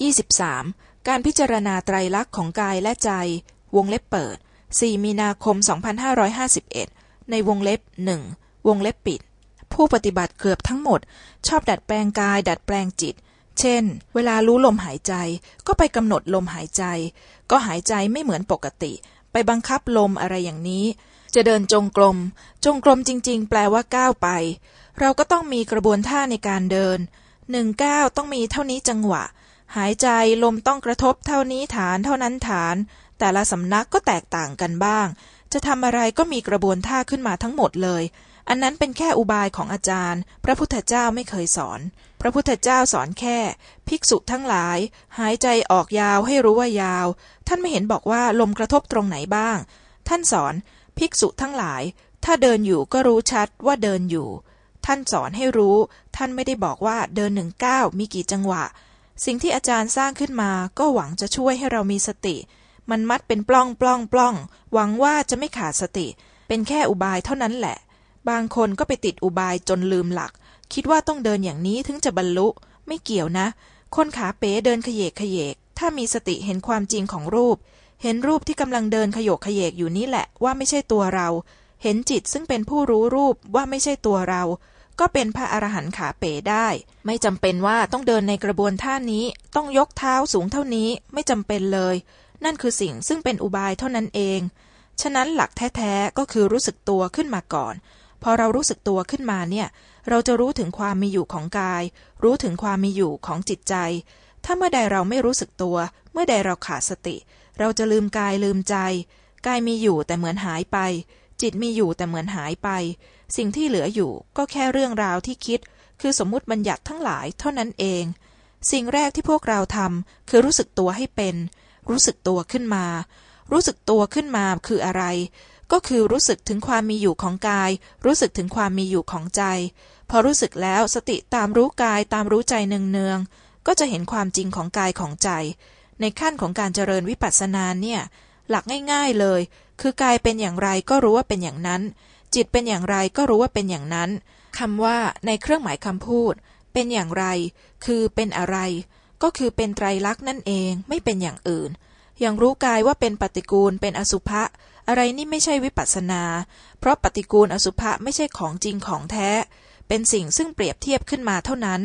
23. การพิจารณาไตรลักษณ์ของกายและใจ วงเล็บเปิด 4 มีนาคม 2551 ในวงเล็บหนึ่งวงเล็บปิด ผู้ปฏิบัติเกือบทั้งหมด ชอบดัดแปลงกาย ดัดแปลงจิต เช่น เวลารู้ลมหายใจ ก็ไปกำหนดลมหายใจ ก็หายใจไม่เหมือนปกติ ไปบังคับลมอะไรอย่างนี้ จะเดินจงกรม จงกรมจริง ๆ แปลว่าก้าวไป เราก็ต้องมีกระบวนท่าในการเดินหนึ่งก้าวต้องมีเท่านี้จังหวะ หายใจลมต้องกระทบเท่านี้ฐานเท่านั้นฐาน แต่ละสำนักก็แตกต่างกันบ้าง จะทำอะไรก็มีกระบวนท่าขึ้นมาทั้งหมดเลย อันนั้นเป็นแค่อุบายของอาจารย์ พระพุทธเจ้าไม่เคยสอน พระพุทธเจ้าสอนแค่ ภิกษุทั้งหลาย หายใจออกยาวให้รู้ว่ายาว ท่านไม่เห็นบอกว่าลมกระทบตรงไหนบ้าง ท่านสอน ภิกษุทั้งหลาย ถ้าเดินอยู่ก็รู้ชัดว่าเดินอยู่ ท่านสอนให้รู้ ท่านไม่ได้บอกว่าเดินหนึ่งก้าวมีกี่จังหวะ สิ่งที่อาจารย์สร้างขึ้นมาก็หวังจะช่วยให้เรามีสติ มันมัดเป็นปล้องปล้องปล้อง หวังว่าจะไม่ขาดสติ เป็นแค่อุบายเท่านั้นแหละ บางคนก็ไปติดอุบายจนลืมหลัก คิดว่าต้องเดินอย่างนี้ถึงจะบรรลุ ไม่เกี่ยวนะ คนขาเป๋เดินขยเยกขยเยก ถ้ามีสติเห็นความจริงของรูป เห็นรูปที่กำลังเดินขยโยกขยเยกอยู่นี่แหละว่าไม่ใช่ตัวเรา เห็นจิตซึ่งเป็นผู้รู้รูปว่าไม่ใช่ตัวเรา ก็เป็นพระอรหันต์ขาเป๋ได้ ไม่จำเป็นว่าต้องเดินในกระบวนท่านี้ ต้องยกเท้าสูงเท่านี้ไม่จำเป็นเลย นั่นคือสิ่งซึ่งเป็นอุบายเท่านั้นเอง ฉะนั้นหลักแท้ๆก็คือรู้สึกตัวขึ้นมาก่อน พอเรารู้สึกตัวขึ้นมาเนี่ย เราจะรู้ถึงความมีอยู่ของกาย รู้ถึงความมีอยู่ของจิตใจ ถ้าเมื่อใดเราไม่รู้สึกตัว เมื่อใดเราขาดสติ เราจะลืมกายลืมใจ กายมีอยู่แต่เหมือนหายไป จิตมีอยู่แต่เหมือนหายไป สิ่งที่เหลืออยู่ก็แค่เรื่องราวที่คิด คือสมมุติบัญญัติทั้งหลายเท่านั้นเอง สิ่งแรกที่พวกเราทำคือรู้สึกตัวให้เป็น รู้สึกตัวขึ้นมา รู้สึกตัวขึ้นมาคืออะไร ก็คือรู้สึกถึงความมีอยู่ของกาย รู้สึกถึงความมีอยู่ของใจ พอรู้สึกแล้วสติตามรู้กายตามรู้ใจเนืองๆก็จะเห็นความจริงของกายของใจ ในขั้นของการเจริญวิปัสสนาเนี่ยหลักง่าย ๆเลย คือกายเป็นอย่างไรก็รู้ว่าเป็นอย่างนั้น จิตเป็นอย่างไรก็รู้ว่าเป็นอย่างนั้นคำว่าในเครื่องหมายคำพูด เป็นอย่างไร คือเป็นอะไร ก็คือเป็นไตรลักษณ์นั่นเองไม่เป็นอย่างอื่น อย่างรู้กายว่าเป็นปฏิกูลเป็นอสุภะอะไรนี่ไม่ใช่วิปัสสนา เพราะปฏิกูลอสุภะไม่ใช่ของจริงของแท้ เป็นสิ่งซึ่งเปรียบเทียบขึ้นมาเท่านั้น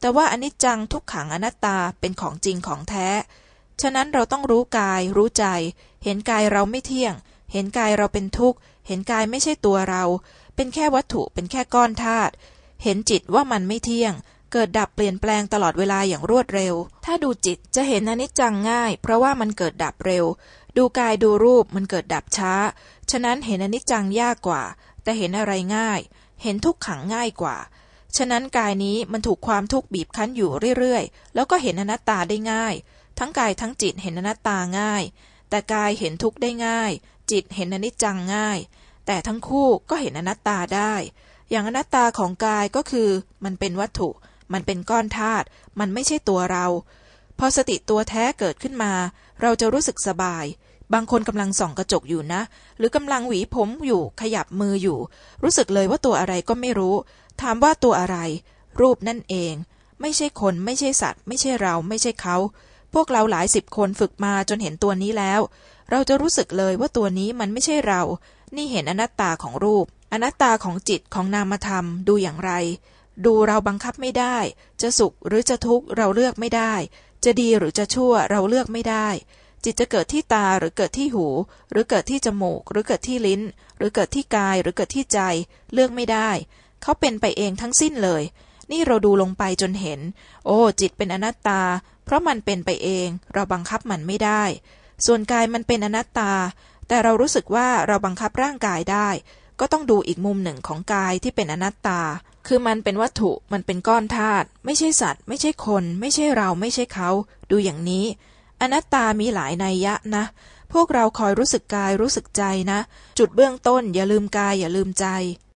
แต่ว่าอนิจจังทุกขังอนัตตาเป็นของจริงของแท้ ฉะนั้นเราต้องรู้กาย รู้ใจ เห็นกายเราไม่เที่ยง เห็นกายเราเป็นทุกข์ เห็นกายไม่ใช่ตัวเรา เป็นแค่วัตถุเป็นแค่ก้อนธาตุเห็นจิตว่ามันไม่เที่ยง เกิดดับเปลี่ยนแปลงตลอดเวลาอย่างรวดเร็ว ถ้าดูจิตจะเห็นอนิจจังง่าย เพราะว่ามันเกิดดับเร็ว ดูกายดูรูปมันเกิดดับช้า ฉะนั้นเห็นอนิจจังยากกว่า แต่เห็นอะไรง่าย เห็นทุกขังง่ายกว่า ฉะนั้นกายนี้มันถูกความทุกข์บีบคั้นอยู่เรื่อยๆ แล้วก็เห็นอนัตตาได้ง่าย ทั้งกายทั้งจิตเห็นอนัตตาง่าย แต่กายเห็นทุกข์ได้ง่าย จิตเห็นอนิจจังง่าย แต่ทั้งคู่ก็เห็นอนัตตาได้ อย่างอนัตตาของกายก็คือ มันเป็นวัตถุ มันเป็นก้อนธาตุ มันไม่ใช่ตัวเรา พอสติตัวแท้เกิดขึ้นมา เราจะรู้สึกสบาย บางคนกำลังส่องกระจกอยู่นะ หรือกำลังหวีผมอยู่ ขยับมืออยู่ รู้สึกเลยว่าตัวอะไรก็ไม่รู้ ถามว่าตัวอะไร รูปนั่นเอง ไม่ใช่คน ไม่ใช่สัตว์ ไม่ใช่เรา ไม่ใช่เขา พวกเราหลายสิบคนฝึกมาจนเห็นตัวนี้แล้ว เราจะรู้สึกเลยว่าตัวนี้มันไม่ใช่เรา นี่เห็นอนัตตาของรูป อนัตตาของจิตของนามธรรมดูอย่างไร ดูเราบังคับไม่ได้ จะสุขหรือจะทุกข์เราเลือกไม่ได้ จะดีหรือจะชั่วเราเลือกไม่ได้ จิตจะเกิดที่ตาหรือเกิดที่หู หรือเกิดที่จมูก หรือเกิดที่ลิ้น หรือเกิดที่กายหรือเกิดที่ใจ เลือกไม่ได้ เขาเป็นไปเองทั้งสิ้นเลย นี่เราดูลงไปจนเห็น โอ้ จิตเป็นอนัตตา เพราะมันเป็นไปเอง เราบังคับมันไม่ได้ ส่วนกายมันเป็นอนัตตา แต่เรารู้สึกว่าเราบังคับร่างกายได้ ก็ต้องดูอีกมุมหนึ่งของกายที่เป็นอนัตตา คือมันเป็นวัตถุ มันเป็นก้อนธาตุ ไม่ใช่สัตว์ ไม่ใช่คน ไม่ใช่เรา ไม่ใช่เขา ดูอย่างนี้ อนัตตามีหลายนัยยะนะ พวกเราคอยรู้สึกกายรู้สึกใจนะ จุดเบื้องต้นอย่าลืมกายอย่าลืมใจ